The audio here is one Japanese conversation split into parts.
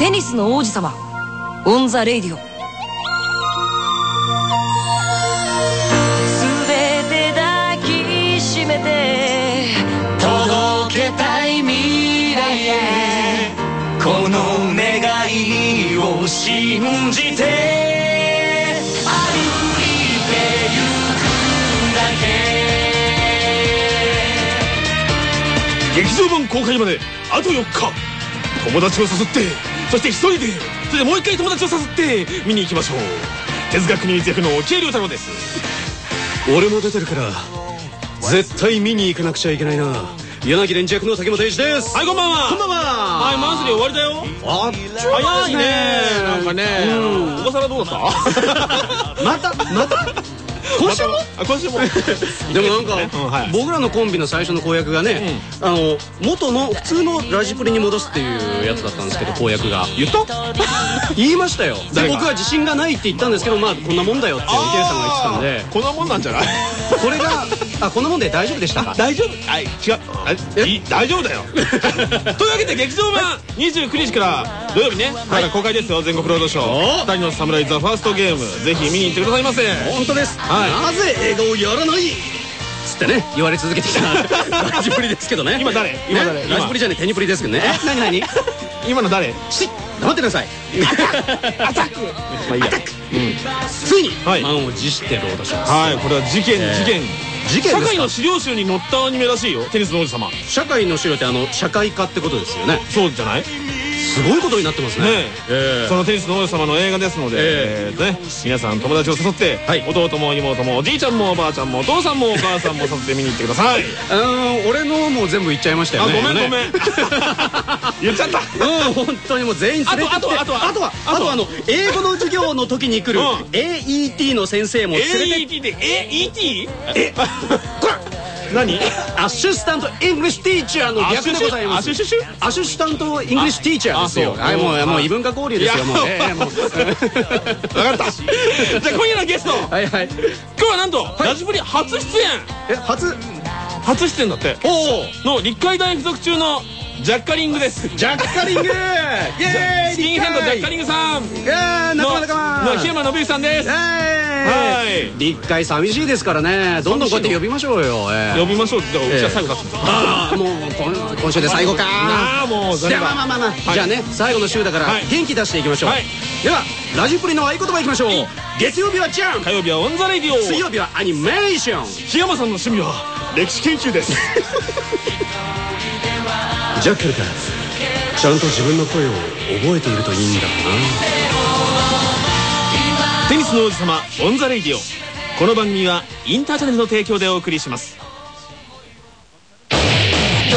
テニスの王子様 on the Radio。全て抱きしめて届けたい未来へ。この願いを信じて歩いてゆくだけ。劇場版公開まであと4日。友達を誘ってそして一人でそしてもう一回友達を誘って見に行きましょう。手塚国光役の沖江亮太郎です。俺も出てるから絶対見に行かなくちゃいけないな。柳連役の竹本英二です。はいこんばんは。こんばんは。はいマンスリー終わりだよ。あっ早いね。なんかね小笠原どうだった？ま たまた？今週も？あ今週も。でもなんか、僕らのコンビの最初の公約がね、あの元の普通のラジプリに戻すっていうやつだったんですけど公約が。言った？言いましたよ。で僕は自信がないって言ったんですけどまあこんなもんだよって池江さんが言ってたんで。こんなもんなんじゃない？これがあこんなもんで大丈夫でしたか？大丈夫。はい違う。あえ？いい大丈夫だよ。というわけで劇場版29日から土曜日ね。まだ公開ですよ。全国ロードショー二人の侍ザ・ファーストゲーム。ぜひ見に行ってくださいませ。本当です、はい。なぜ映画をやらない？つってね。言われ続けてきた。ラジプリですけどね。今誰？今誰？ね今。ラジプリじゃねえテニプリですけどね。え？何？何？今の誰？し黙ってください。まあいいや。ついにはい。満を持してロードショーはい。これは事件えー。事件事件社会の資料集に載ったアニメらしいよ。テニスの王子様。社会の資料ってあの社会科ってことですよね。そうじゃない？すごいことになってますね。そのテニスの王子様の映画ですので、皆さん友達を誘って、はい。弟も妹もおじいちゃんもおばあちゃんもお父さんもお母さんも誘って見に行ってください。あのー俺のもう全部言っちゃいましたよあねごめんごめん。言っちゃった。うん本当にもう全員連れてあとあとあとあとは。あとはあの英語の授業の時に来るうん。AET の先生も連れて AET で AET? え？何？ Assistant English Teacher の略でございます。 Assistant English Teacher ですよ。はいもうもうはい異文化交流ですよもうええもう。分かった。じゃあ今夜のゲスト。はいはい。今日はなんと、ラジプリ初出演。え初？初出演だって。おおの立海大附属中のジャッカリングです。ジャッカリング！イエーイスキンヘッドジャッカリングさん。イエーイ仲間仲間！の檜山信之さんですははい立会寂しいですからねどんどんこうやって呼びましょうよええ呼びましょうってうちは最後出すんですよああもう今今週で最後かなあもうじゃあまあまあまあまあ、いじゃあね最後の週だからはい元気出していきましょう、はいではラジプリの合言葉いきましょうはい月曜日はジャン火曜日は on the radio 水曜日はアニメーション檜山さんの趣味は歴史研究ですジャッカルかちゃんと自分の声を覚えているといいんだろうな。テニスの王子様 on the radio。この番組はインターチャネルの提供でお送りします。青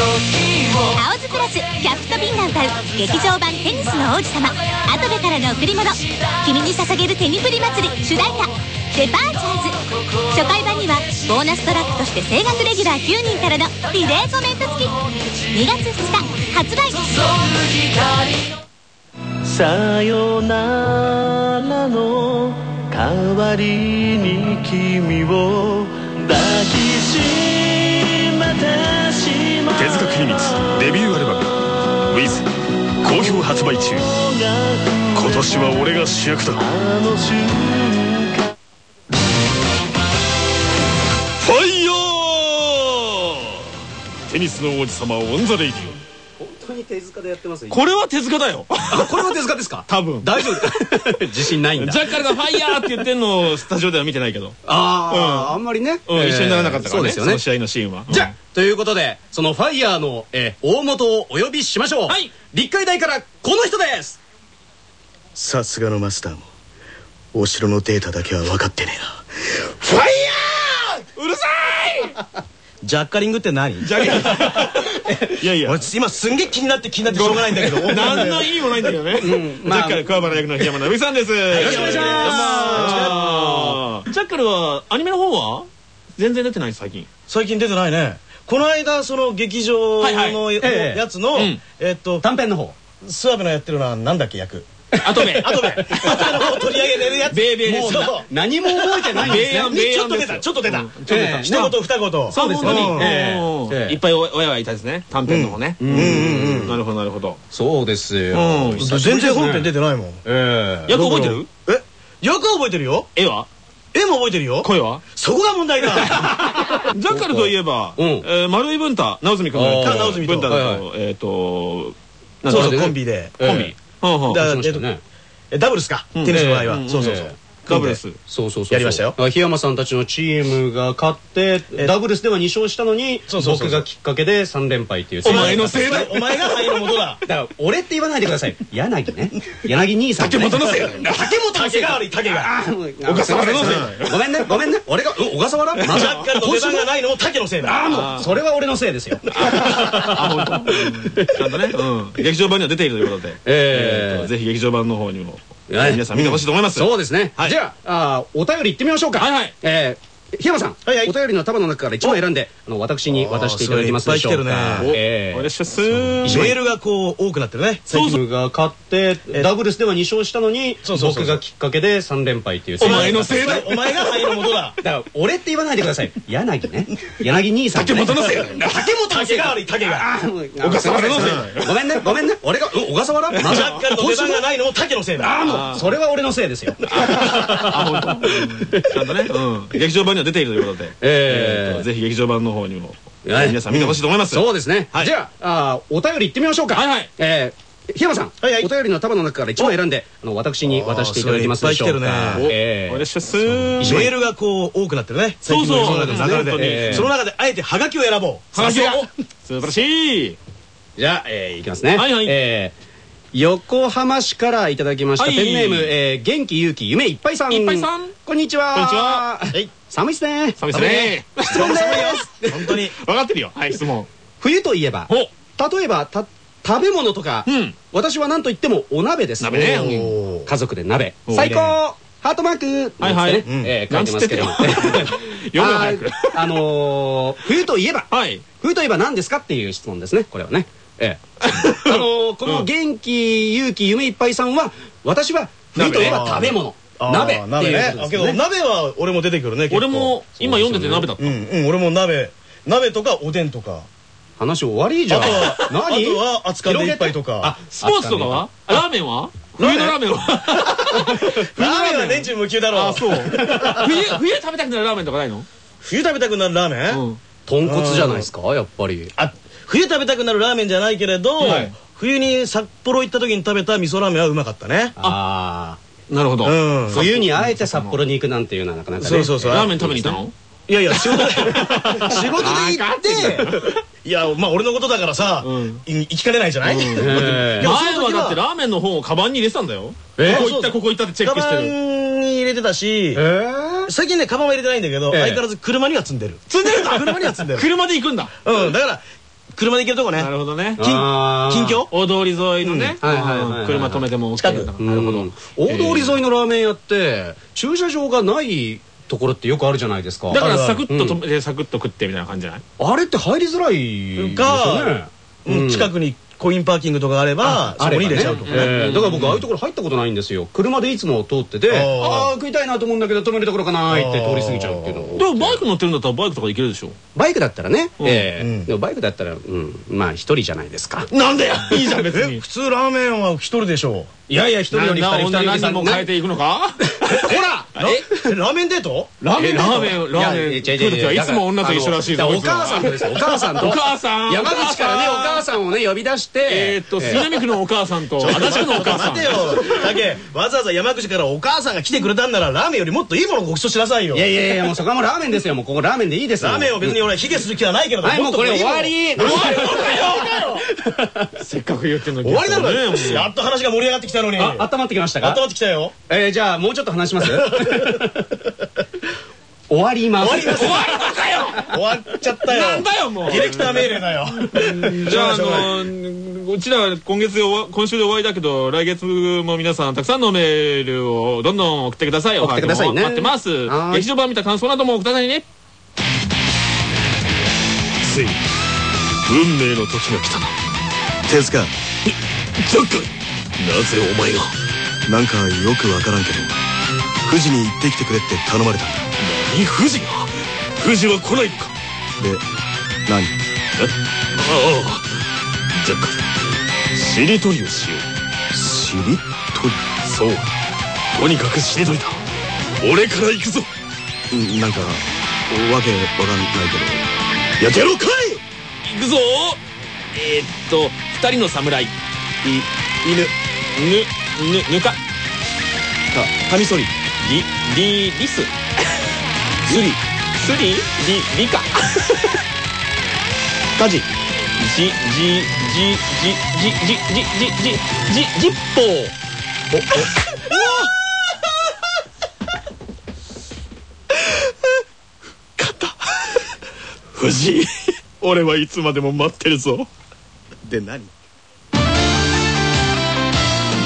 ズプラスキャプトビンが歌う劇場版テニスの王子様。後部からの贈り物。君に捧げるテニプリ祭り主題歌。デパーチャーズ初回版にはボーナストラックとして声楽レギュラー9人からのリレーコメント付き2月2日発売さよならの代わりに君を抱きしめてしまう手塚国光デビューアルバム「With」好評発売中。今年は俺が主役だテニスの王子様 on the radio 本当に手塚でやってますオこれは手塚だよ。あこれは手塚ですか？多分。大丈夫。自信ないんだ。ジャッカルがファイヤーって言ってんのをスタジオでは見てないけど、ああ、あんまりね、うん、一緒にならなかったからね。そうですよね。その試合のシーンは。じゃあということでそのファイヤーの、えー大元をお呼びしましょう。はい。立海大からこの人です！さすがのマスターもお城のデータだけは分かってねえな。ファイヤー！うるさいジャッカリングって何？ジャッカル いやいや。俺今すんげえ気になって気になってしょうがないんだけど何の意味もないんだけどね、まあ。ジャッカル桑原役の檜山信之さんです、よろしくお願いしますジャッカルはアニメの方は全然出てない最近。最近出てないね。この間その劇場のええやつのうん。えっと短編の方。諏訪部のやってるのはなんだっけ役？後で後で後での方取り上げてるやつ。米米ですもうそう。何も覚えてないんですちょっと出たちょっと出た。一言二言。そうですよ。いっぱい親がいたですね。短編の方ね。うん。なるほどなるほど。そうですよ。うん。全然本編出てないもん。ええ。役覚えてる？えよく覚えてるよ。絵は？絵も覚えてるよ。声は？そこが問題だ。ジャッカルといえばうん。えー丸井文太直澄君が直澄と。文太はいとえっとそうそうコンビで。コンビダブルスか。テニスの場合は。うん。そうそうそう。えダブルス。そうそうそうやりましたよ。あ檜山さんたちのチームが勝ってダブルスでは2勝したのに僕がきっかけで3連敗っていうお前のせいだ。お前が灰の元だ。だから俺って言わないでください。柳ね。柳兄さん、ね、竹本のせいだ。竹本竹が悪い竹が。小笠原のせいごめんねごめんね。俺がうん小笠原？まジャッカルの出番がないのも竹のせいだ。あもうそれは俺のせいですよ。あ本当。うんちゃんとね。うん。劇場版には出ているということで。ぜひ劇場版の方にも。はい皆さん見てほしいと思います。そうですね、はい。じゃあお便り行ってみましょうか。はいはい。えー檜山さん、はいはい。お便りの束の中から1枚選んであの私に渡していただけますでしょうか。メールがこう多くなってるね。そうそう。が勝ってダブルスでは2勝したのにそうそう僕がきっかけで3連敗っていう。お前のせいだ。お前が灰の元だ。だから俺って言わないでください。柳ね。柳兄さん、ね、竹本のせいだ竹本竹が悪い竹が。小笠原のせいごめんねごめんね。俺がうん小笠原？まジャッカルの出番がないのも竹のせいだ。あもうそれは俺のせいですよ。あ本当ちゃんとね。うん。劇場版には出ているということで。えーえーとぜひ劇場版の方にもはい。皆さん見てほしいと思いますそうですね、はい。じゃああーお便り行ってみましょうか。はいはい。えー檜山さん、はいはい。お便りの束の中から1枚選んであの私に渡していただけますでしょうか。メールがこう多くなってるね。そうそう。その中であえてハガキを選ぼう。話がさ素晴らしい。じゃあ、えー、いきますね。はいはい。えー横浜市からいただきました、はい。ペンネーム、えー、元気勇気夢いっぱいさん。いっぱいさん。こんにちは。こんにちは。はい。寒いっすね。寒いですね。質問です。本当に。分かってるよ。はい質問。冬といえば、ほ例えばた食べ物とか、うん。私は何と言ってもお鍋です。鍋ね家族で鍋。お最高。ハートマーク。はいはい。えー書いてますけど。あのー冬といえば、はい。冬といえば何ですかっていう質問ですね。これはね。ええ あのーこの元気勇気夢いっぱいさんは私は冬といえば食べ物鍋って鍋いうね。あけどことですね。鍋は俺も出てくるね結構。俺も今読んでて鍋だった。うんうん俺も鍋。鍋とかおでんとか。話終わりじゃん。あとは何？あとは熱燗で一杯とか。あスポーツとかは？あラーメンは？冬のラーメンは？ラーメンは年中無休だろあそう。冬冬食べたくなるラーメンとかないの？冬食べたくなるラーメン、うん。豚骨じゃないですか？やっぱり。あ冬食べたくなるラーメンじゃないけれど、はい。冬に札幌行った時に食べた味噌ラーメンはうまかったね。あなるほど。うん。あ冬にあえて札幌に行くなんていうのはなかなかね。そうそうそう。ラーメン食べに行ったの？いやいや仕事で 仕事で行って。いやまあ俺のことだからさ、うん。い行きかねないじゃない、えいや前はだってラーメンの本をカバンに入れてたんだよ。えここ行ったここ行ったってチェックしてカバるンに入れてたし、え最近ねカバンは入れてないんだけど、ええ。相変わらず車には積んでる。積んでるんだ。車には積んでる。車で行くんだ。うんだから車で行けるとこね。なるほどね。近況大通り沿いのね。車止めても近くなるほどうん。大通り沿いのラーメン屋って駐車場がないところってよくあるじゃないですか。だからサクッと止めてサクッと食ってみたいな感じじゃない？あれって入りづらいですよね。かうん。近くにコインパーキングとかあればそこに入れちゃうとかね。えーだから僕ああいうところ入ったことないんですよ。車でいつも通っててあー。あ食いたいなと思うんだけど止めるところがないって通り過ぎちゃうっていうの。でもバイク乗ってるんだったらバイクとか行けるでしょ？バイクだったらね。ええ。うん。でもバイクだったらうん。まあ一人じゃないですか。なんだよいいじゃん別に。え普通ラーメンは一人でしょいやいや一人より二人二人何人も変えていくのか？ほらえ？ラーメンデート？ラーメンえラーメンラーメン。いつも女と一緒らしいぞお母さんとですよお母さんとお母さん。山口からねお母ん。さんをね呼び出して。えーっと杉並区のお母さんと足立区のお母さん。待てよだけわざわざ山口からお母さんが来てくれたんならラーメンよりもっといいものをご馳走しなさいよ。いやいやいやもうそこはもうラーメンですよもうここラーメンでいいですよ。ラーメンを別に俺は卑下する気はないけれどはいもうこれ終わり。終わり せっかく言ってんのに終わりなのねもうやっと話が盛り上がってきたのに。あ温まってきましたか？温まってきたよ。えーじゃあもうちょっと話します？終わります。終わります。終わっちゃったよ。なんだよもう。ディレクター命令だよ。じゃあ、あの、うちら今月で終わ、今週で終わりだけど、来月も皆さんたくさんのメールをどんどん送ってください。送ってくださいね。待ってます。劇場版見た感想などもくださいね。ついに、運命の時が来たな。手塚ジャックなぜお前が？なんかよくわからんけど富士に行ってきてくれって頼まれたんだ。何富士が？富士は来ないのか？で何？ああ。じゃあしりとりをしよしりとうそう。とにかくしりとりだ。俺から行くぞ。りなんかわけわかんないけやってやろうかい！行くぞ。えー、っと二人の侍。い犬ぬぬぬか。どカミソリ。リリリス。ズリスリリリカカジジジジジジジジジジジジッポー勝った。藤井俺はいつまでも待ってるぞ。で何？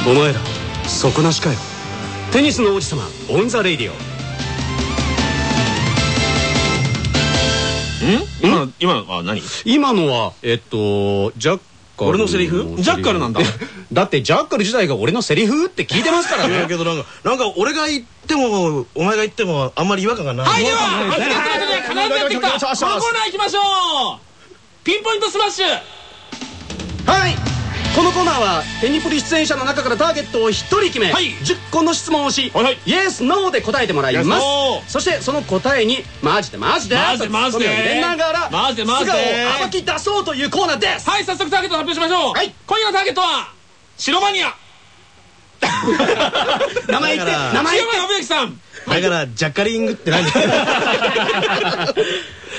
お前ら底なしかよ。テニスの王子様 on the radio。今の今のは何？今のはえっとジャッカル俺のセリフ？ジャッカルなんだ。だってジャッカル自体が俺のセリフって聞いてますから。ねけどなんかなんか俺が言ってもお前が言ってもあんまり違和感がないはいでは8月ので必ずやってきたこのコーナー行きましょうピンポイントスマッシュはいこのコーナーはテニプリ出演者の中からターゲットを1人決め、はい。10個の質問をし、はいはい。イエス・ノーで答えてもらいます。そしてその答えにマジでマジでマジでマジでとツッコミを入れながらマジで。マジで素顔を暴き出そうというコーナーです。はい早速ターゲット発表しましょう。はい。今夜のターゲットは城マニア。名前言って名前言って。信之さん。だからジャッカリングって何？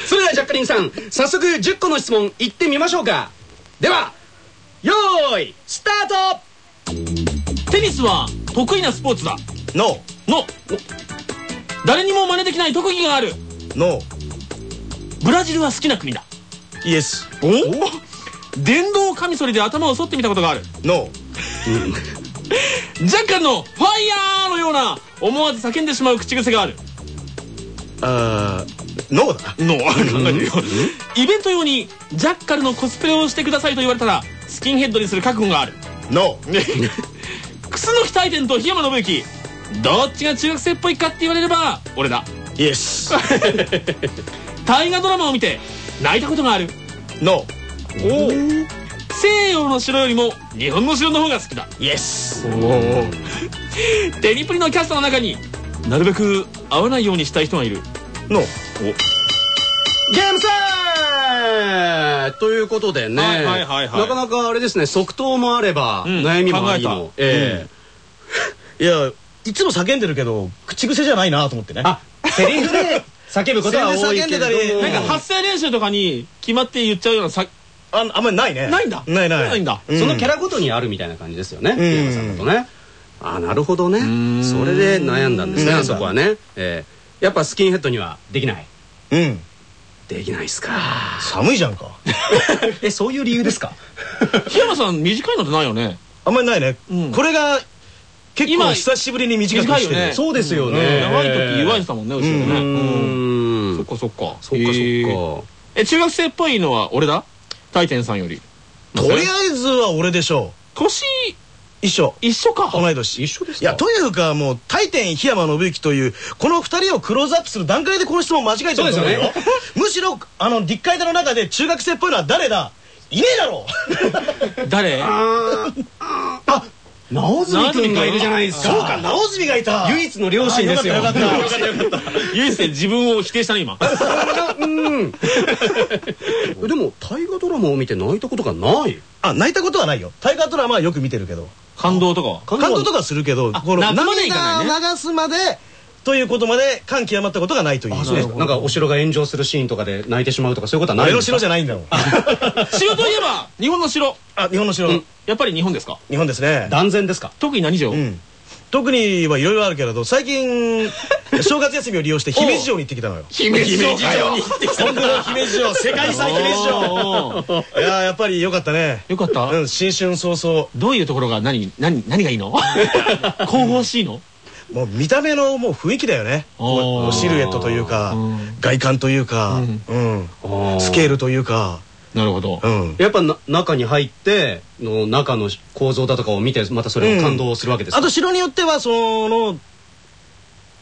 それではジャッカリンさん早速10個の質問いってみましょうか。ではよーいスタート。テニスは得意なスポーツだ。ノの。誰にも真似できない特技がある。ーノブラジルは好きな国だ。ーイエスお？電動カミソリで頭を剃ってみたことがある。ノジャッカルのファイヤーのような思わず叫んでしまう口癖がある。ーあーノーだの。考えてるよイベント用にジャッカルのコスプレをしてくださいと言われたらスキンヘッドにする覚悟がある。ノーね楠木大天と檜山信之。どっちが中学生っぽいかって言われれば俺だ。イエス大河ドラマを見て泣いたことがある。ノお西洋の城よりも日本の城の方が好きだ。ーイエステニプリのキャストの中になるべく会わないようにしたい人がいる。ノーゲームセーということでね、なかなかあれですね。即答もあれば、うん悩みもあり考もえた。ええ。いやいつも叫んでるけど口癖じゃないなと思ってね。あセリフで叫ぶことは多いけれどなんか発声練習とかに決まって言っちゃうようなさああんまりないね。ないんだ。ないない。ないんだ。うん。そのキャラごとにあるみたいな感じですよね、ん。ゲームさんだとね。あなるほどね。ん。それで悩んだんですねあそこはね、ええ。やっぱスキンヘッドにはできない。うんできないっすか。寒いじゃんか。えそういう理由ですか？檜山さん短いのってないよね？あんまりないね。うん。これが結今構久しぶりに短くしてね。そうですよね、うん。長い時言われてたもんね後ろでね。うん。ううん。んそっかそっか。そっかそっか、え中学生っぽいのは俺だ？大天さんより。とりあえずは俺でしょ年う一緒。一緒か。同い年。一緒ですか？いやというかもう大天檜山信之というこの二人をクローズアップする段階でこの質問間違えてると思うそうですよよむしろあの立会大の中で中学生っぽいのは誰だ？いねえだろ。誰？直澄君がいるじゃないですか。そうか直澄がいた。唯一の両親ですよ。あよかったよかった。よかったよかっ唯一で自分を否定したね今。うん。でも大河ドラマを見て泣いたことがない？たあ泣いたことはないよ。大河ドラマはよく見てるけど感動とかは？感動とかするけどあこの涙を流すまでということまで感極まったことがないという。そうですかなんかお城が炎上するシーンとかで泣いてしまうとかそういうことはない俺のんですか城じゃないんだもん 城といえば日本の城。あ日本の城。やっぱり日本ですか？日本ですね。断然ですか？特に何城？うん特にはいろいろあるけれど最近 正月休みを利用して姫路城に行ってきたのよ。姫路城かよ本当だ姫路城。世界遺産姫路城。いやーやっぱりよかったね。よかった？うん新春早々。どういうところが何何何がいいの？神々しいの？もう見た目のもう雰囲気だよね。シルエットというかうん。外観というかうん。うん。スケールというかなるほど。うん。やっぱな中に入っての中の構造だとかを見てまたそれを感動するわけですか？あと城によってはその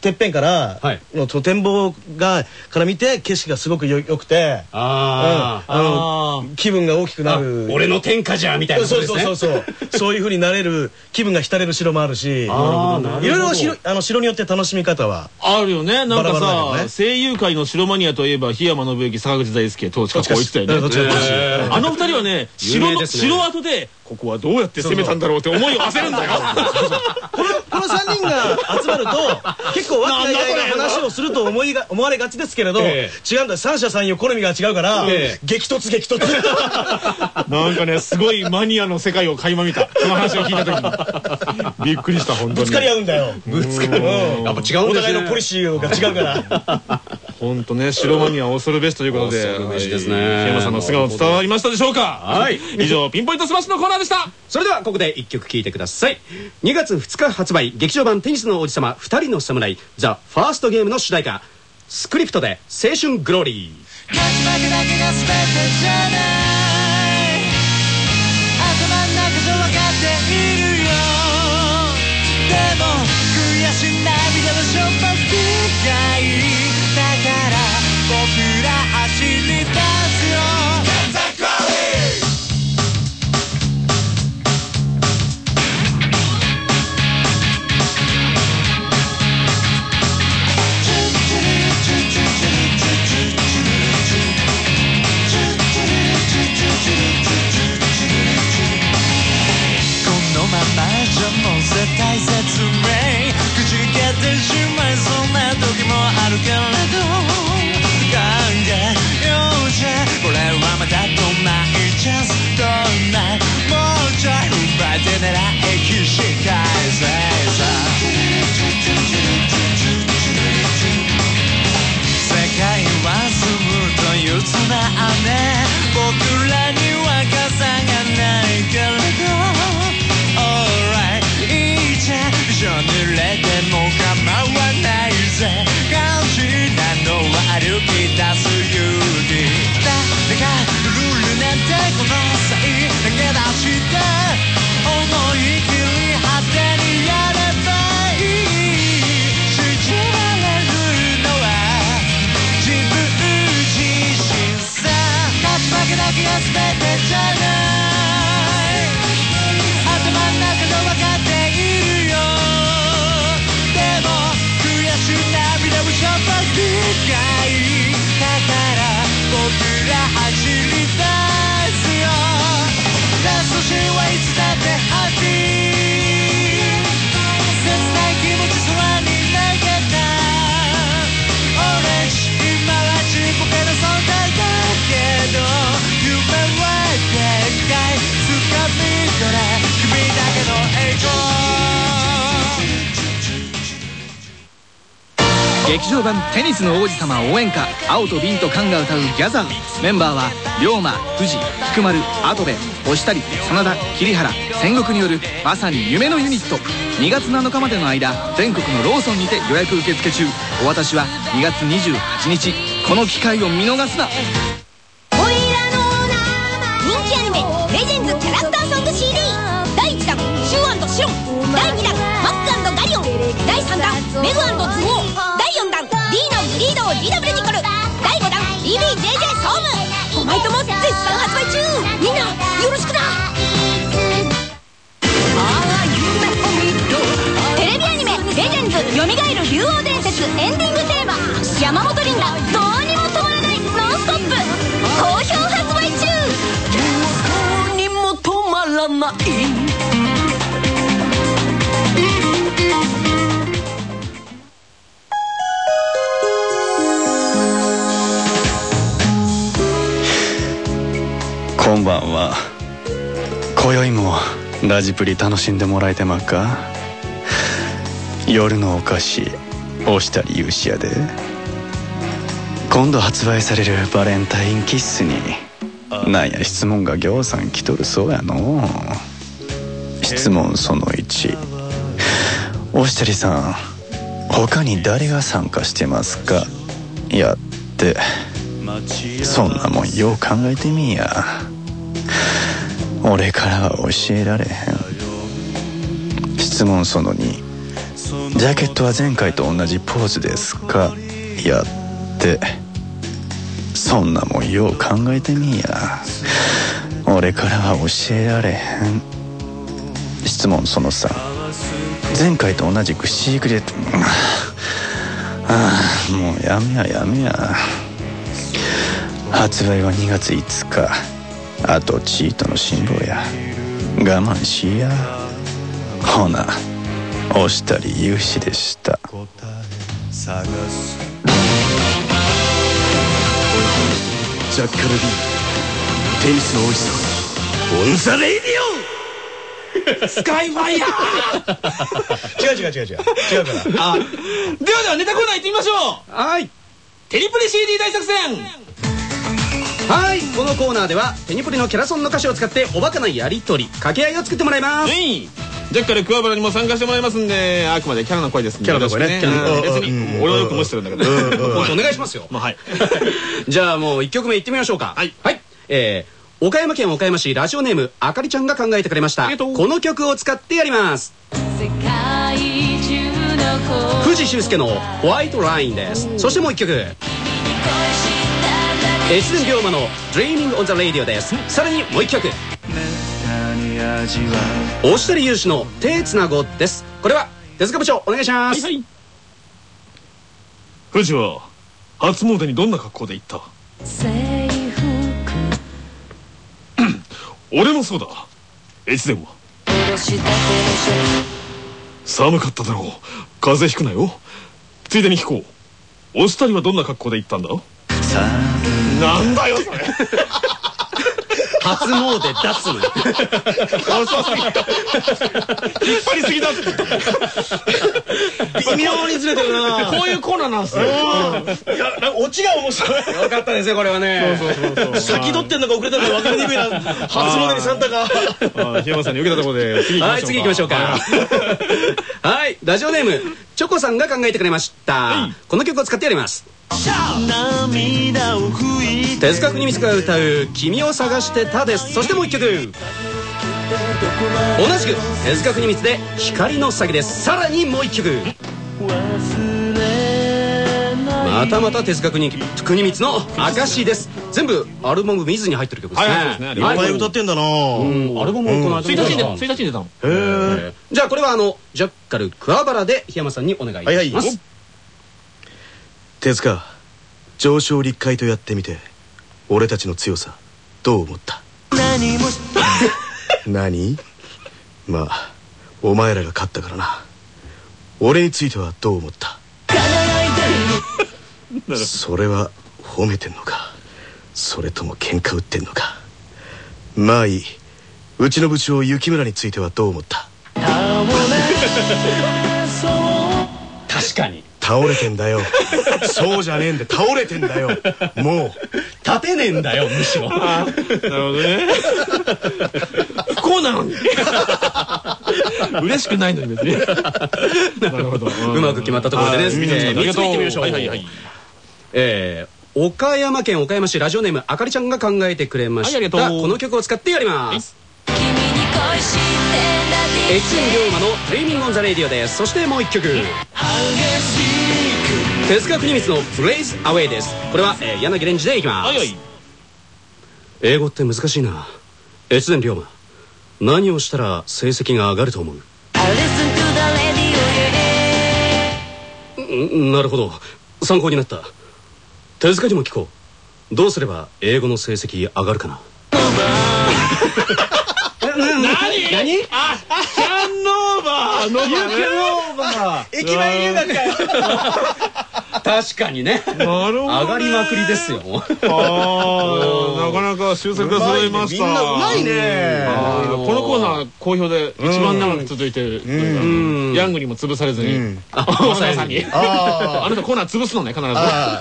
てっぺんからはい。のその展望がから見て景色がすごくよよくてあー。うん。あの気分が大きくなある俺の天下じゃみたいなことそうですね。そうそうそうそう。いうふうになれる気分が浸れる城もあるし。いろいろ城あの城によって楽しみ方はあるよね。なんかさね。声優界の城マニアといえば檜山信之坂口大輔当時かこう言ってたよねあの二人はね有城の城跡でここはどうやって攻めたんだろうって思いを馳せるんだよ。このこの3人が集まると結構和気あい話をすると思いが思われがちですけれど、え違うんだ三者三様好みが違うから、ええ。激突激突。なんかねすごいマニアの世界を垣間見た。その話を聞いた時に。びっくりした本当に。ぶつかり合うんだよ。ぶつかるう。ん。やっぱ違うね。お互いのポリシーが違うから。本当ね城マニア恐るべしということで恐るべしですね。檜山さんの素顔伝わりましたでしょうか？はい。以上ピンポイントスマッシュのコーナーでした。それではここで1曲聴いてください。2月2日発売劇場版テニスの王子様2人の侍ザ・ファーストゲームの主題歌スクリプトで青春グローリー。勝ち負けだけが全てじゃない。劇場版テニスの王子様応援歌青と瓶と缶が歌うギャザー。メンバーは龍馬藤菊丸跡部押谷真田桐原。戦国によるまさに夢のユニット。2月7日までの間全国のローソンにて予約受付中。お渡しは2月28日。この機会を見逃すな。今宵もラジプリ楽しんでもらえてまっか？夜のお菓子押したり勇士やで。今度発売されるバレンタインキッスになんや質問がぎょうさん来とるそうやの。質問その1押したりさん他に誰が参加してますか？やって。そんなもんよう考えてみいや。俺からは教えられへん。質問その2ジャケットは前回と同じポーズですか？やって。そんなもんよう考えてみや。俺からは教えられへん。質問その3前回と同じくシークレット。ああもうやめややめや。発売は2月5日。あとチートの辛抱や。我慢しや。ほな押したり有志でした。ジャッカルビー。テニスの王子様。オンザレイディオ。スカイファイヤー。違う違う違う違う。違うから。あ。ではではネタコーナー行ってみましょう。はい。テニプリ CD 大作戦はいこのコーナーではテニプリのキャラソンの歌詞を使っておバカなやりとり掛け合いを作ってもらいます。はい。ジャッカル桑原にも参加してもらいますんであくまでキャラの声ですキャラの声ね。よろしくキャラの声別に俺はよく無視してるんだけど。お願いしますよ。まあはい。じゃあもう1曲目いってみましょうか。はい。はい。えー岡山県岡山市ラジオネームあかりちゃんが考えてくれました。この曲を使ってやります。藤修介の「ホワイトライン」です。そしてもう1曲越前龍馬の「Dreaming on the Radio」です。さらにもう1曲。押したり勇士の「手つなご」です。これは手塚部長お願いします、はい藤は初詣にどんな格好で行った？俺もそうだ。越前は。寒かっただろう。風邪ひくなよ。ついでに聞こう。お二人はどんな格好で行ったんだ？なんだよそれ。初詣出すの遅すぎた引っ張りすぎだって。微妙にずれてるな。こういうコーナーなんすよいやなんかオチが面白い。よかったですねこれはね。先取ってんのか遅れてんのか分かりにくいな。初詣にサンタが。あ檜山さんに受けたところで次はい、次行きましょうか。はい、ラジオネーム、チョコさんが考えてくれました。この曲を使ってやります。手塚国光が歌う「君を探してた」です。そしてもう一曲。同じく手塚国光で「光の詐欺」です。さらにもう一曲。またまた手塚国国光の「証」です全部アルバム「水」に入ってる曲ですね。はいっぱい歌ってんだな。うん。アルバムをこの後1日に出たの1日に出たのえー。じゃあこれはあのジャッカル桑原で檜山さんにお願いいたします、手塚上昇立会とやってみて俺たちの強さどう思った？何 まあお前らが勝ったからな。俺についてはどう思った？それは褒めてんのか？それとも喧嘩売ってんのか？まあいい。うちの部長雪村についてはどう思った？確かに。倒れてんだよ。そうじゃねえんで倒れてんだよ。もう。立てねえんだよむしろ。なるほどね。不幸なのに。嬉しくないのに別に。なるほど。うまく決まったところでね、はい。えー三つ目いってみましょう、はいはいはい。えー岡山県岡山市ラジオネームあかりちゃんが考えてくれました、はいありがとう。この曲を使ってやります。越前リョーマの「Dreaming on the Radio」です。そしてもう一曲。手塚国光の「Blaze Away」です。これは、えー柳蓮二でいきます、はいはい。英語って難しいな。越前リョーマ何をしたら成績が上がると思う？んなるほど。参考になった手塚にも聞こう。どうすれば英語の成績上がるかな。何？何？あキャンノーバー。の駅前留学かよ確かにね。なるほどね。上がりまくりですよ。あーなかなか修正が揃いました。みんなうまいね。このコーナー好評で一番長く続いてるん。ヤングにも潰されずにあ大沢さんに。ああなたコーナー潰すのね必ず。あまあ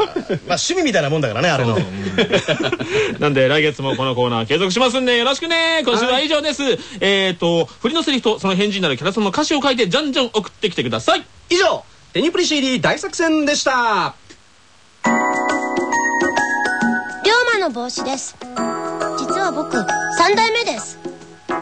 趣味みたいなもんだからねあれの。なんで来月もこのコーナー継続しますんでよろしくね。今週は以上です、えっ、と振りのセリフとその返事になるキャラソンの歌詞を書いてじゃんじゃん送ってきてください。以上テニプリ CD 大作戦でした。龍馬の帽子です。実は僕3代目です。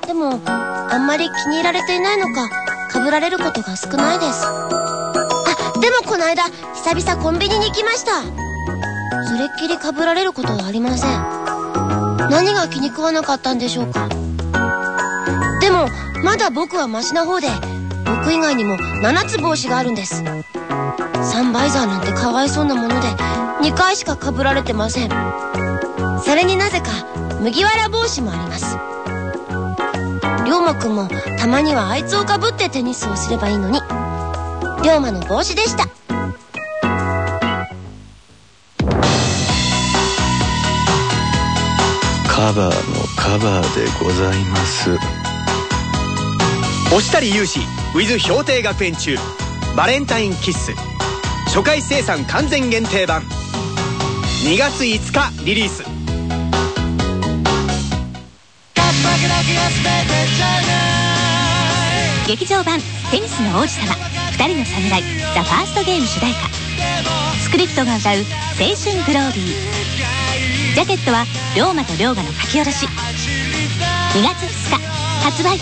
でもあんまり気に入られていないのか被られることが少ないです。あでもこの間久々コンビニに行きました。それっきり被られることはありません。何が気に食わなかったんでしょうか。でもまだ僕はマシな方で僕以外にも7つ帽子があるんです。サンバイザーなんてかわいそうなもので2回しか被られてません。それになぜか麦わら帽子もあります。龍馬くんもたまにはあいつをかぶってテニスをすればいいのに。龍馬の帽子でした。カバーのカバーでございます。押したり勇士 with 氷定学園中バレンタインキッス。初回生産完全限定版。2月5日リリース。劇場版「テニスの王子様二人の侍ザ・ファーストゲーム主題歌。スクリプトが歌う「青春グローリー」ジャケットは龍馬と龍馬の書き下ろし。2月2日発売。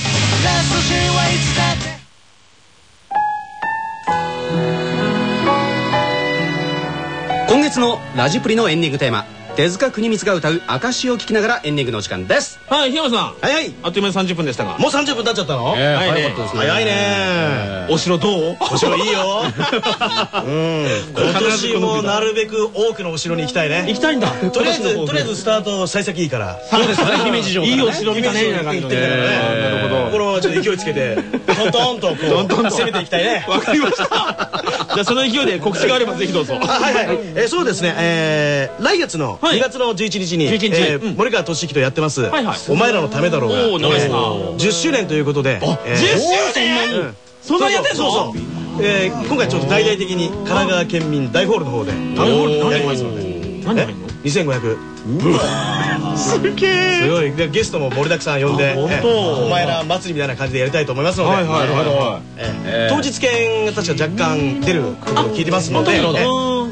今月のラジプリのエンディングテーマ。手塚国光が歌う証を聞きながらエンディングのお時間です。はい檜山さん。はいはい。あっという間に30分でしたが。もう30分経っちゃったの？えー早かったですね。早いね。お城どう？お城いいよ。うん。今年もなるべく多くのお城に行きたいね。行きたいんだ。とりあえずとりあえずスタート幸先いいから。そうですね。姫路城いいお城見たね。みたいな感じのね。なるほど。これはちょっと勢いつけてトントンとこう攻めていきたいね。わかりました。じゃあその勢いで告知があればぜひどうぞ。あはいはい、えーそうですね、えー来月のはい2月の11日に、11日。えーうん。森川俊之とやってます、お前らのためだろうが、おー長いですな10周年ということで、えー10周年？うん。そんなにやってん今回ちょっと大々的に神奈川県民大ホールの方でやりますので。何入んの？2500すげえ。すごい。でゲストも盛りだくさん呼んでお前ら祭りみたいな感じでやりたいと思いますので。当日券が確か若干出ることを聞いてますので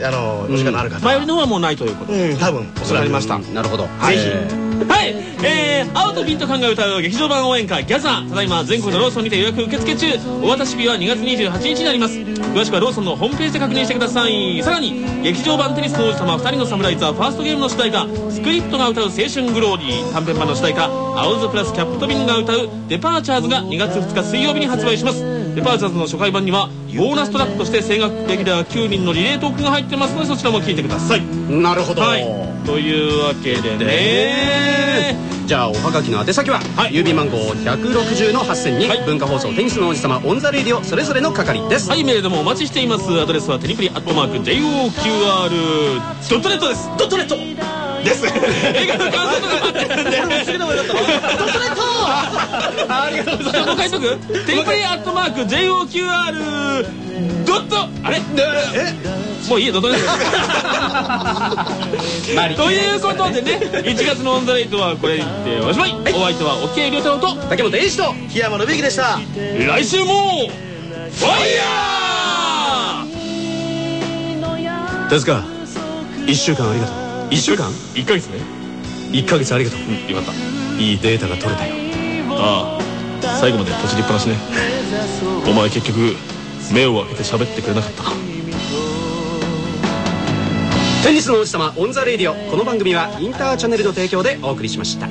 あのお時間のある方前よりの方はもうないということ。うん多分おそらくありました。なるほど。ぜひ。えーはい、えー、青とビントカンが歌う劇場版応援歌ギャザーただいま全国のローソンにて予約受付中。お渡し日は2月28日になります。詳しくはローソンのホームページで確認してください。さらに劇場版テニスの王子様2人の侍ザ・ファーストゲームの主題歌スクリプトが歌う青春グローリー短編版の主題歌青ズプラスキャップトビンが歌うデパーチャーズが2月2日水曜日に発売しますデパーチャーズの初回版にはボーナストラックとして青学レギュラー9人のリレートークが入ってますのでそちらも聞いてください。なるほど。はい。というわけでねじゃあおはがきの宛先は、はい郵便番号160の8000に、はい文化放送テニスの王子様 on the radio それぞれの係です、はい、メールでもお待ちしています。アドレスはテニプリアットマーク JOQR ドットネットです。ドットネットです。映画の感想とか待ってるんで。次のもよかった。 dot netありがとうございます。もう一回言っとく？テニプリアットマーク JOQR ドットあれ？え？もういいよ、 dot net。ということでね、1月の on the radio はこれでおしまい。お相手は置鮎龍太郎と、竹本英史と檜山信之でした。来週もファイヤー！手塚1週間ありがとう。1週間？1ヶ月ね。1ヶ月ありがとう。うんよかった。いいデータが取れたよ。ああ。最後まで閉じりっぱなしね。お前結局目を開けて喋ってくれなかったか。テニスの王子様 on the radio。この番組はインターチャネルの提供でお送りしました。